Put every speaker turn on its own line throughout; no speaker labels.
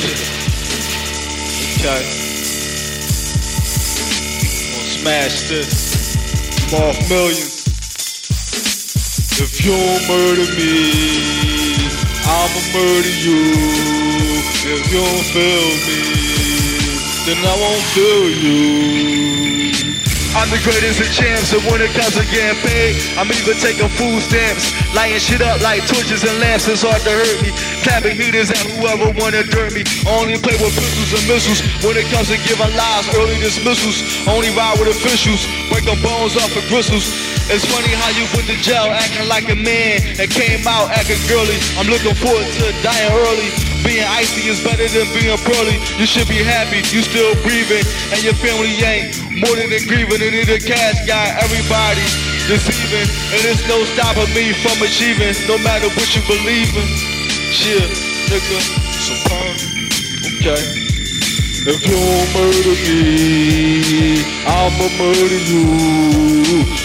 Okay. Gonna smash this. Mark millions. If you murder me, I'ma murder you. If you don't feel me, then I won't feel you.
The greatest of champs, and when it comes to getting paid, I'm even taking food stamps, lighting shit up like torches and lamps. It's hard to hurt me. Clapping heaters at whoever wanna dirt me. Only play with pistols and missiles when it comes to giving lies, early dismissals. Only ride with officials, break breaking bones off of bristles. It's funny how you went to jail acting like a man and came out acting girly. I'm looking forward to dying early. Being icy is better than being pearly. You should be happy, you still breathing, and your family ain't more than a grieving. And the cash guy, everybody deceiving, and it's no stopping me from achieving, no matter what you believe in. Shit, nigga,
Soprano. Okay. If you don't murder me, I'ma murder you.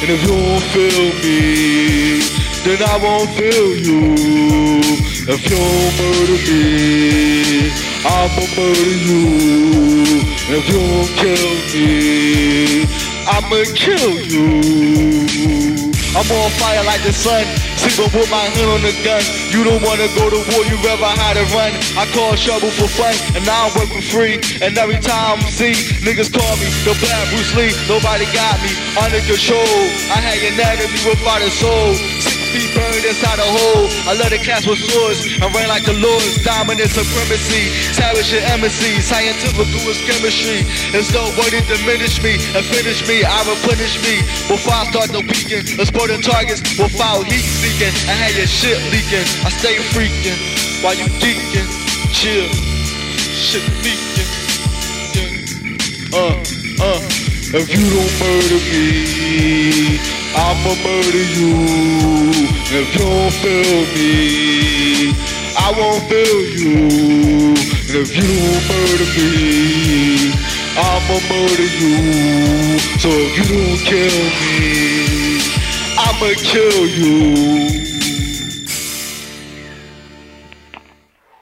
And if you don't feel me, then I won't feel you. If you murder me, I'ma murder you. If you don't kill me, I'ma kill you.
I'm on fire like the sun. Sleeping with my hand on the gun. You don't wanna go to war, you rather hide and run. I call trouble for fun, and now I'm working free. And every time I see niggas call me the black Bruce Lee, nobody got me under control. I had anatomy without a soul. Feet burned inside a hole. I love the cats with swords. I reign like the Lord's dominant supremacy. Savage and embassy, scientific is chemistry. It's no way to diminish me and finish me. I replenish me before I start the weekend. Exploding targets without heat seeking. I had your shit leaking. I stay freaking while you geeking. Chill, shit leaking.
Uh, uh. If you don't murder me, I'ma murder you. If you don't feel me, I won't feel you. If you don't murder me, I'ma murder you. So if you don't kill me, I'ma kill you.